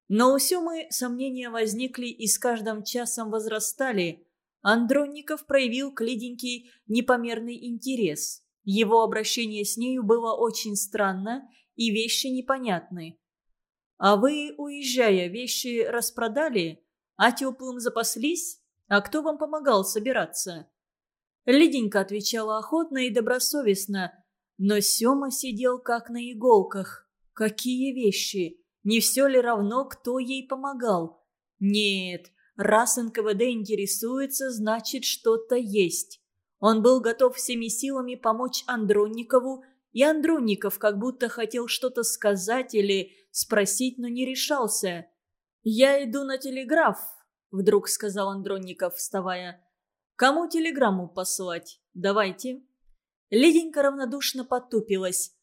S1: Но у Семы сомнения возникли и с каждым часом возрастали. Андронников проявил к Лиденьке непомерный интерес. Его обращение с нею было очень странно и вещи непонятны. «А вы, уезжая, вещи распродали? А теплым запаслись? А кто вам помогал собираться?» Лиденька отвечала охотно и добросовестно, но Сема сидел как на иголках. «Какие вещи? Не все ли равно, кто ей помогал? Нет, раз НКВД интересуется, значит, что-то есть. Он был готов всеми силами помочь Андронникову, и Андронников как будто хотел что-то сказать или спросить, но не решался. «Я иду на телеграф», — вдруг сказал Андронников, вставая. «Кому телеграмму послать? Давайте». Леденька равнодушно потупилась.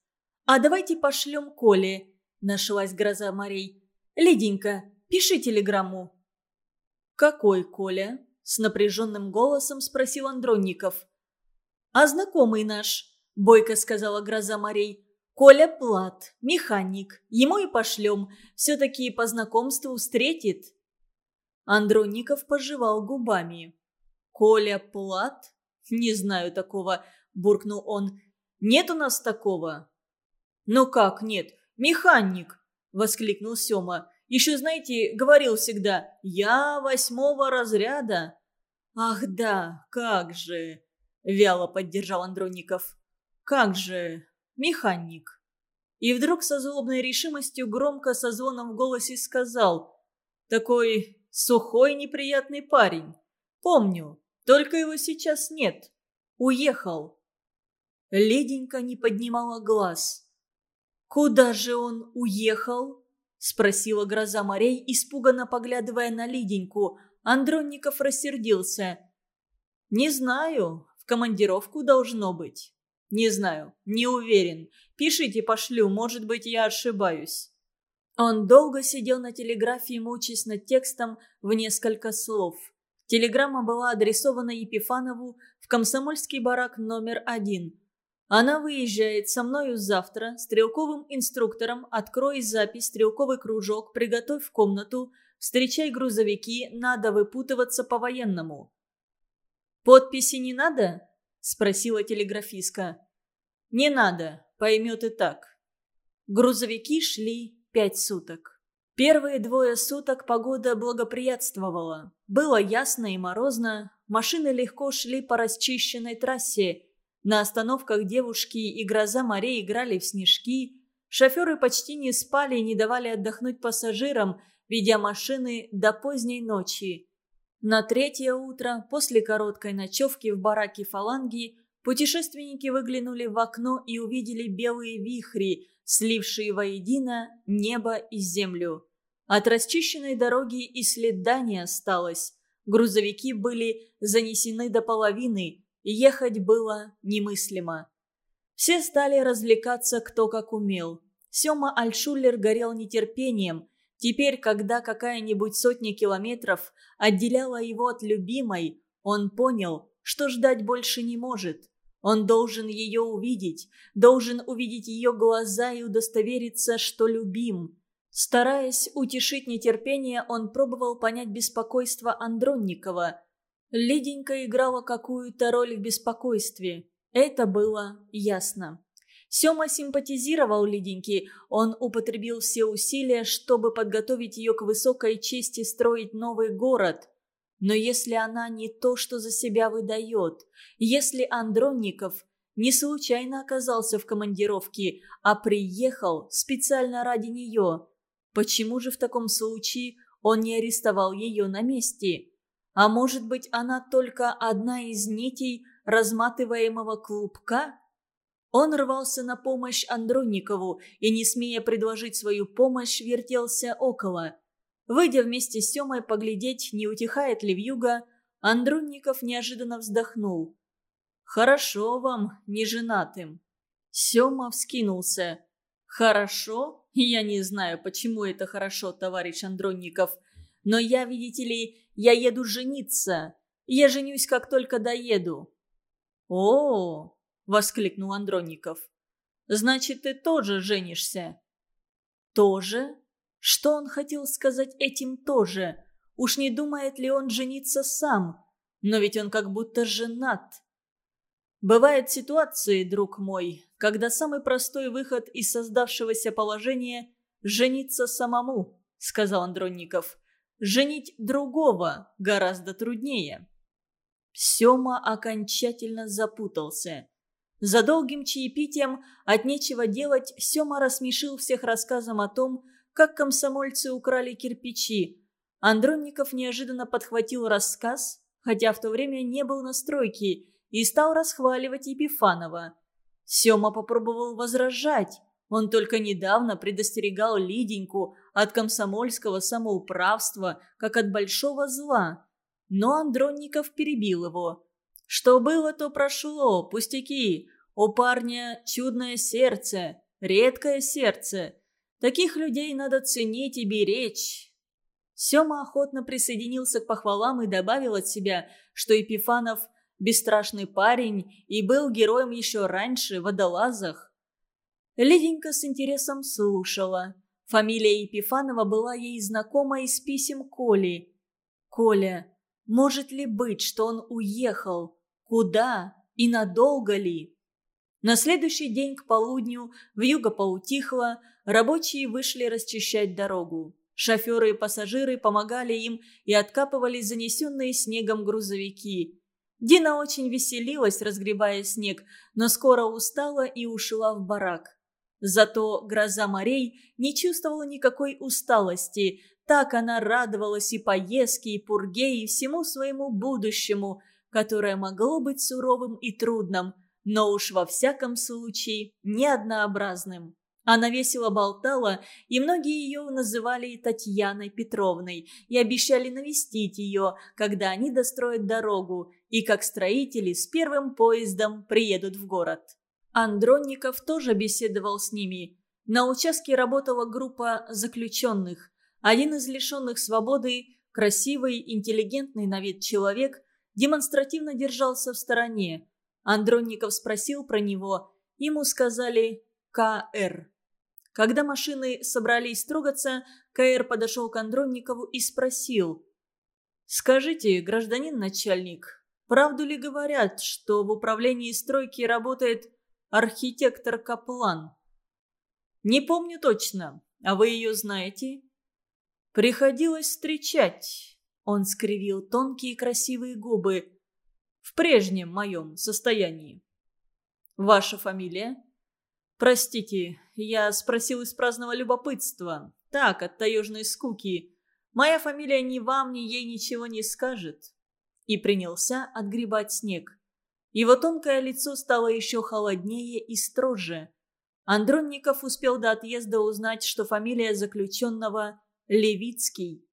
S1: «А давайте пошлем Коле», Нашлась гроза морей. «Лиденька, пиши телеграмму». «Какой Коля?» – с напряженным голосом спросил Андронников. «А знакомый наш», – бойко сказала гроза морей. «Коля Плат, механик. Ему и пошлем. Все-таки по знакомству встретит». Андронников пожевал губами. «Коля Плат? Не знаю такого», – буркнул он. «Нет у нас такого». «Ну как нет? «Механик!» – воскликнул Сёма. «Еще, знаете, говорил всегда, я восьмого разряда». «Ах да, как же!» – вяло поддержал Андроников. «Как же! Механик!» И вдруг со злобной решимостью громко со звоном в голосе сказал «Такой сухой неприятный парень. Помню, только его сейчас нет. Уехал». Леденька не поднимала глаз. «Куда же он уехал?» – спросила гроза морей, испуганно поглядывая на Лиденьку. Андронников рассердился. «Не знаю. В командировку должно быть». «Не знаю. Не уверен. Пишите, пошлю. Может быть, я ошибаюсь». Он долго сидел на телеграфе, мучаясь над текстом в несколько слов. Телеграмма была адресована Епифанову в комсомольский барак номер один – она выезжает со мною завтра, стрелковым инструктором, открой запись, стрелковый кружок, приготовь комнату, встречай грузовики, надо выпутываться по-военному. «Подписи не надо?» – спросила телеграфистка. «Не надо, поймет и так». Грузовики шли пять суток. Первые двое суток погода благоприятствовала. Было ясно и морозно, машины легко шли по расчищенной трассе – на остановках девушки и гроза морей играли в снежки. Шоферы почти не спали и не давали отдохнуть пассажирам, ведя машины до поздней ночи. На третье утро, после короткой ночевки в бараке фаланги, путешественники выглянули в окно и увидели белые вихри, слившие воедино небо и землю. От расчищенной дороги и следа не осталось. Грузовики были занесены до половины – ехать было немыслимо. Все стали развлекаться кто как умел. Сёма Альшулер горел нетерпением. Теперь, когда какая-нибудь сотня километров отделяла его от любимой, он понял, что ждать больше не может. Он должен ее увидеть, должен увидеть ее глаза и удостовериться, что любим. Стараясь утешить нетерпение, он пробовал понять беспокойство Андронникова – Лиденька играла какую-то роль в беспокойстве. Это было ясно. Сёма симпатизировал Лиденьке, он употребил все усилия, чтобы подготовить ее к высокой чести строить новый город. Но если она не то, что за себя выдает, если Андронников не случайно оказался в командировке, а приехал специально ради нее, почему же в таком случае он не арестовал ее на месте? А может быть, она только одна из нитей разматываемого клубка? Он рвался на помощь Андронникову и, не смея предложить свою помощь, вертелся около. Выйдя вместе с Семой поглядеть, не утихает ли вьюга, Андронников неожиданно вздохнул. «Хорошо вам, не женатым». Сема вскинулся. «Хорошо? Я не знаю, почему это хорошо, товарищ Андронников. Но я, видите ли, я еду жениться. Я женюсь, как только доеду». -о — воскликнул Андронников. «Значит, ты тоже женишься?» «Тоже?» Что он хотел сказать этим тоже? Уж не думает ли он жениться сам? Но ведь он как будто женат. Бывают ситуации, друг мой, когда самый простой выход из создавшегося положения – жениться самому, сказал Андронников. Женить другого гораздо труднее. Сема окончательно запутался. За долгим чаепитием от нечего делать Сема рассмешил всех рассказом о том, как комсомольцы украли кирпичи. Андронников неожиданно подхватил рассказ, хотя в то время не был на стройке, и стал расхваливать Епифанова. Сема попробовал возражать. Он только недавно предостерегал Лиденьку от комсомольского самоуправства, как от большого зла. Но Андронников перебил его. «Что было, то прошло, пустяки. У парня чудное сердце, редкое сердце. Таких людей надо ценить и беречь. Сема охотно присоединился к похвалам и добавил от себя, что Епифанов – бесстрашный парень и был героем еще раньше в водолазах. Леденька с интересом слушала. Фамилия Епифанова была ей знакома из писем Коли. «Коля, может ли быть, что он уехал? Куда? И надолго ли?» На следующий день к полудню вьюга поутихла, рабочие вышли расчищать дорогу. Шоферы и пассажиры помогали им и откапывали занесенные снегом грузовики. Дина очень веселилась, разгребая снег, но скоро устала и ушла в барак. Зато гроза морей не чувствовала никакой усталости. Так она радовалась и поездке, и пурге, и всему своему будущему, которое могло быть суровым и трудным – но уж во всяком случае неоднообразным. Она весело болтала, и многие ее называли Татьяной Петровной и обещали навестить ее, когда они достроят дорогу, и как строители с первым поездом приедут в город. Андронников тоже беседовал с ними. На участке работала группа заключенных. Один из лишенных свободы, красивый, интеллигентный на вид человек, демонстративно держался в стороне. Андронников спросил про него. Ему сказали «КР». Когда машины собрались трогаться, КР подошел к Андронникову и спросил. «Скажите, гражданин начальник, правду ли говорят, что в управлении стройки работает архитектор Каплан?» «Не помню точно. А вы ее знаете?» «Приходилось встречать». Он скривил тонкие красивые губы в прежнем моем состоянии. Ваша фамилия? Простите, я спросил из праздного любопытства. Так, от таежной скуки. Моя фамилия ни вам, ни ей ничего не скажет. И принялся отгребать снег. Его тонкое лицо стало еще холоднее и строже. Андронников успел до отъезда узнать, что фамилия заключенного Левицкий.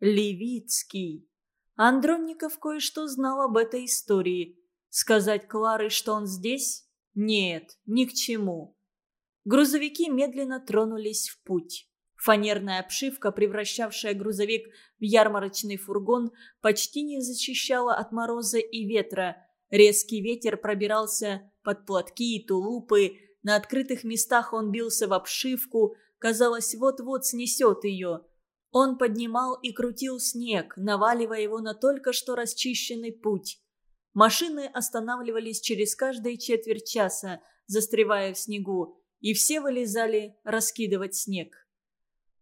S1: Левицкий. Андронников кое-что знал об этой истории. Сказать Клары, что он здесь? Нет, ни к чему. Грузовики медленно тронулись в путь. Фанерная обшивка, превращавшая грузовик в ярмарочный фургон, почти не защищала от мороза и ветра. Резкий ветер пробирался под платки и тулупы. На открытых местах он бился в обшивку. Казалось, вот-вот снесет ее. Он поднимал и крутил снег, наваливая его на только что расчищенный путь. Машины останавливались через каждые четверть часа, застревая в снегу, и все вылезали раскидывать снег.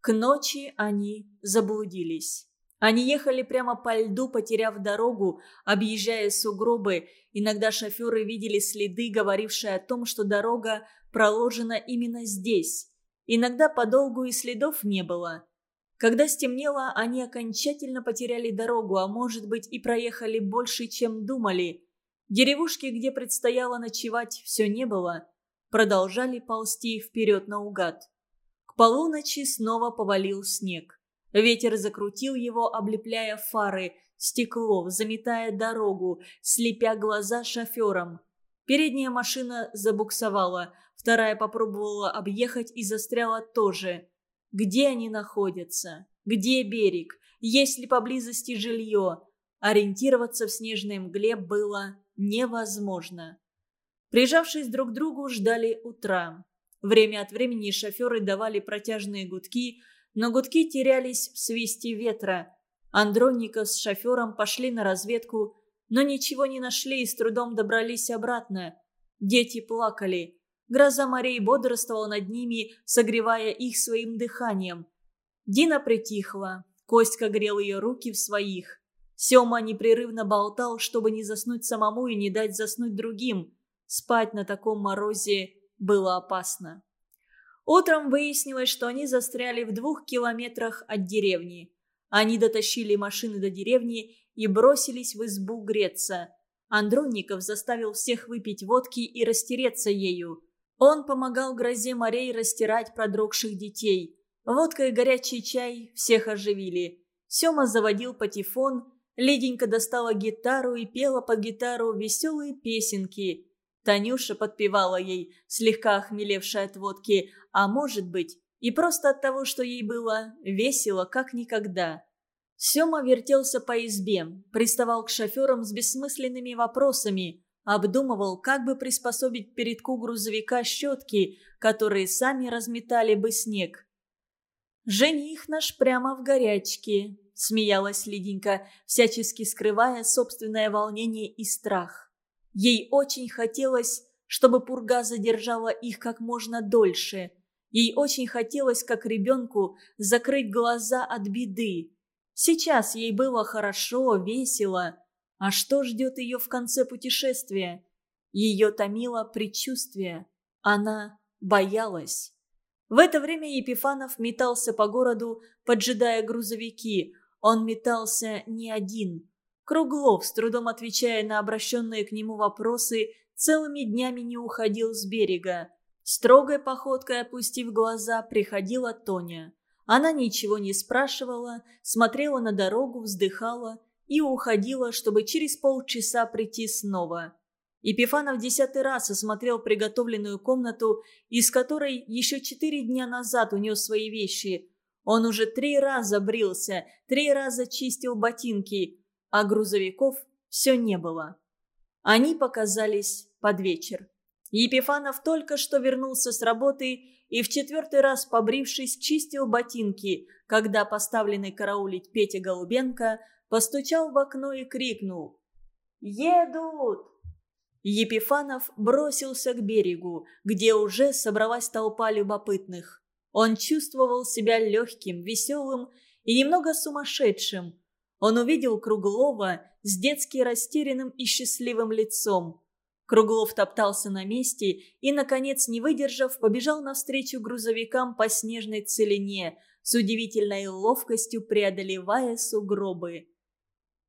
S1: К ночи они заблудились. Они ехали прямо по льду, потеряв дорогу, объезжая сугробы. Иногда шоферы видели следы, говорившие о том, что дорога проложена именно здесь. Иногда подолгу и следов не было. Когда стемнело, они окончательно потеряли дорогу, а может быть и проехали больше, чем думали. Деревушки, где предстояло ночевать, все не было. Продолжали ползти вперед наугад. К полуночи снова повалил снег. Ветер закрутил его, облепляя фары, стекло, заметая дорогу, слепя глаза шоферам. Передняя машина забуксовала, вторая попробовала объехать и застряла тоже – где они находятся? Где берег? есть ли поблизости жилье. Ориентироваться в снежной мгле было невозможно. Прижавшись друг к другу, ждали утра. Время от времени шоферы давали протяжные гудки, но гудки терялись в свисте ветра. Андронников с шофером пошли на разведку, но ничего не нашли и с трудом добрались обратно. Дети плакали. Гроза морей бодрствовала над ними, согревая их своим дыханием. Дина притихла. Костька грел ее руки в своих. Сема непрерывно болтал, чтобы не заснуть самому и не дать заснуть другим. Спать на таком морозе было опасно. Утром выяснилось, что они застряли в двух километрах от деревни. Они дотащили машины до деревни и бросились в избу греться. Андронников заставил всех выпить водки и растереться ею. Он помогал грозе морей растирать продрогших детей. Водка и горячий чай всех оживили. Сема заводил патефон, Лиденька достала гитару и пела под гитару веселые песенки. Танюша подпевала ей, слегка охмелевшая от водки, а может быть, и просто от того, что ей было весело, как никогда. Сема вертелся по избе, приставал к шоферам с бессмысленными вопросами, обдумывал, как бы приспособить передку грузовика щетки, которые сами разметали бы снег. «Жених наш прямо в горячке», — смеялась Лиденька, всячески скрывая собственное волнение и страх. Ей очень хотелось, чтобы пурга задержала их как можно дольше. Ей очень хотелось, как ребенку, закрыть глаза от беды. Сейчас ей было хорошо, весело. А что ждет ее в конце путешествия? Ее томило предчувствие. Она боялась. В это время Епифанов метался по городу, поджидая грузовики. Он метался не один. Круглов, с трудом отвечая на обращенные к нему вопросы, целыми днями не уходил с берега. Строгой походкой, опустив глаза, приходила Тоня. Она ничего не спрашивала, смотрела на дорогу, вздыхала и уходила, чтобы через полчаса прийти снова. Епифанов десятый раз осмотрел приготовленную комнату, из которой еще четыре дня назад унес свои вещи. Он уже три раза брился, три раза чистил ботинки, а грузовиков все не было. Они показались под вечер. Епифанов только что вернулся с работы и в четвертый раз, побрившись, чистил ботинки, когда поставленный караулить Петя Голубенко постучал в окно и крикнул «Едут!». Епифанов бросился к берегу, где уже собралась толпа любопытных. Он чувствовал себя легким, веселым и немного сумасшедшим. Он увидел Круглова с детски растерянным и счастливым лицом. Круглов топтался на месте и, наконец, не выдержав, побежал навстречу грузовикам по снежной целине, с удивительной ловкостью преодолевая сугробы.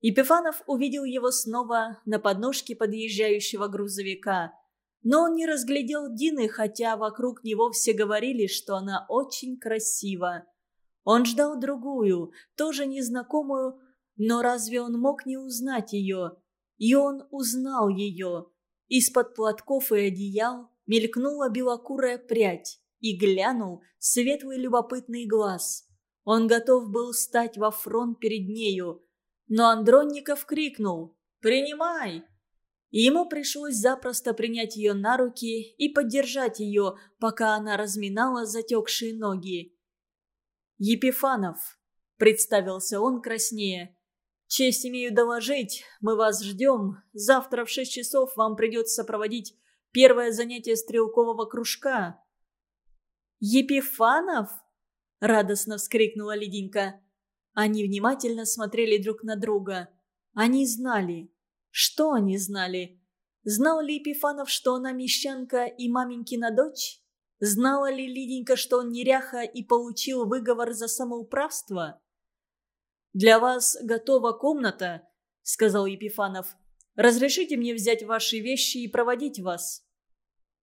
S1: Епифанов увидел его снова на подножке подъезжающего грузовика. Но он не разглядел Дины, хотя вокруг него все говорили, что она очень красива. Он ждал другую, тоже незнакомую, но разве он мог не узнать ее? И он узнал ее. Из-под платков и одеял мелькнула белокурая прядь и глянул светлый любопытный глаз. Он готов был стать во фронт перед нею, но Андронников крикнул «Принимай!» и ему пришлось запросто принять ее на руки и поддержать ее, пока она разминала затекшие ноги. «Епифанов», — представился он краснее, Честь имею доложить, мы вас ждем. Завтра в шесть часов вам придется проводить первое занятие стрелкового кружка». «Епифанов?» – радостно вскрикнула Леденька. Они внимательно смотрели друг на друга. Они знали. Что они знали? Знал ли Епифанов, что она мещанка и маменькина дочь? Знала ли Лиденька, что он неряха и получил выговор за самоуправство? «Для вас готова комната», — сказал Епифанов. «Разрешите мне взять ваши вещи и проводить вас?»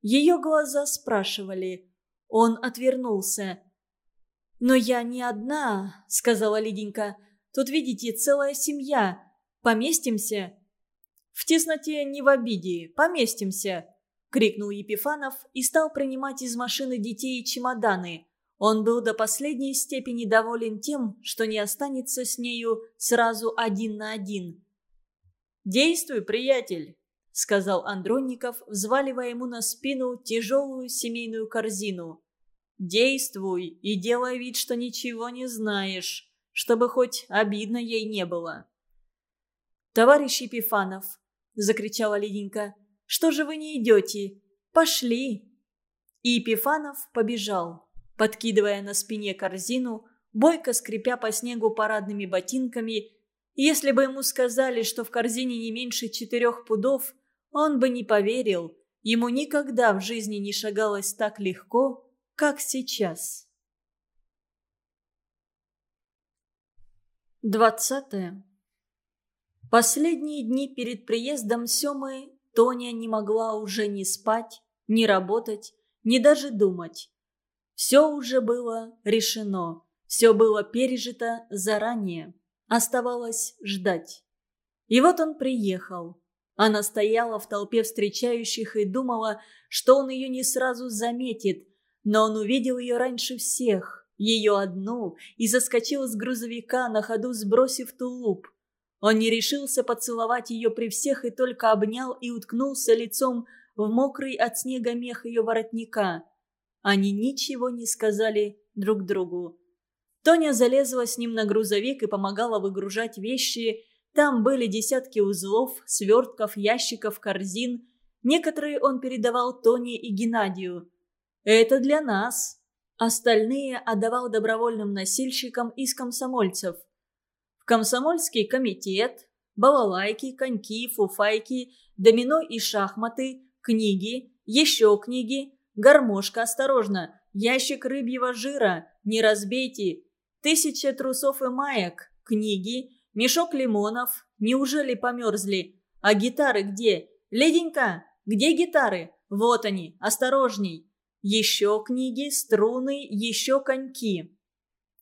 S1: Ее глаза спрашивали. Он отвернулся. «Но я не одна», — сказала Лиденька. «Тут, видите, целая семья. Поместимся?» «В тесноте не в обиде. Поместимся», — крикнул Епифанов и стал принимать из машины детей и чемоданы. Он был до последней степени доволен тем, что не останется с нею сразу один на один. «Действуй, приятель!» — сказал Андронников, взваливая ему на спину тяжелую семейную корзину. «Действуй и делай вид, что ничего не знаешь, чтобы хоть обидно ей не было». «Товарищ Епифанов!» — закричала Лиденька. «Что же вы не идете? Пошли!» И Епифанов побежал подкидывая на спине корзину, бойко скрипя по снегу парадными ботинками. Если бы ему сказали, что в корзине не меньше четырех пудов, он бы не поверил. Ему никогда в жизни не шагалось так легко, как сейчас. Двадцатое. Последние дни перед приездом Семы Тоня не могла уже ни спать, ни работать, ни даже думать. Все уже было решено, все было пережито заранее. Оставалось ждать. И вот он приехал. Она стояла в толпе встречающих и думала, что он ее не сразу заметит, но он увидел ее раньше всех, ее одну, и заскочил с грузовика, на ходу сбросив тулуп. Он не решился поцеловать ее при всех и только обнял и уткнулся лицом в мокрый от снега мех ее воротника. Они ничего не сказали друг другу. Тоня залезла с ним на грузовик и помогала выгружать вещи. Там были десятки узлов, свертков, ящиков, корзин. Некоторые он передавал Тоне и Геннадию. «Это для нас». Остальные отдавал добровольным носильщикам из комсомольцев. В комсомольский комитет, балалайки, коньки, фуфайки, домино и шахматы, книги, еще книги, Гармошка, осторожно! Ящик рыбьего жира! Не разбейте! Тысяча трусов и маек! Книги! Мешок лимонов! Неужели померзли? А гитары где? Леденька! Где гитары? Вот они! Осторожней! Еще книги, струны, еще коньки.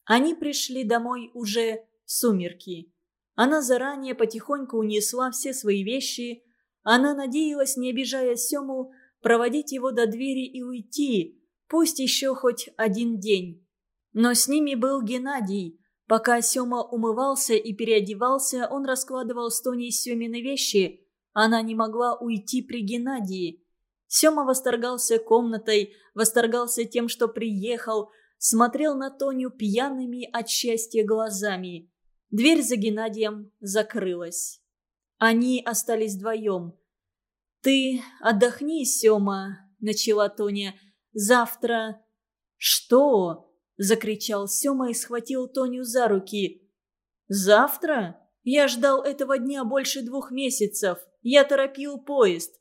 S1: Они пришли домой уже в сумерки. Она заранее потихоньку унесла все свои вещи. Она надеялась, не обижая Сему, проводить его до двери и уйти, пусть еще хоть один день. Но с ними был Геннадий. Пока Сема умывался и переодевался, он раскладывал с Тоней Семины вещи. Она не могла уйти при Геннадии. Сема восторгался комнатой, восторгался тем, что приехал, смотрел на Тоню пьяными от счастья глазами. Дверь за Геннадием закрылась. Они остались вдвоем. «Ты отдохни, Сёма», — начала Тоня. «Завтра...» «Что?» — закричал Сёма и схватил Тоню за руки. «Завтра? Я ждал этого дня больше двух месяцев. Я торопил поезд.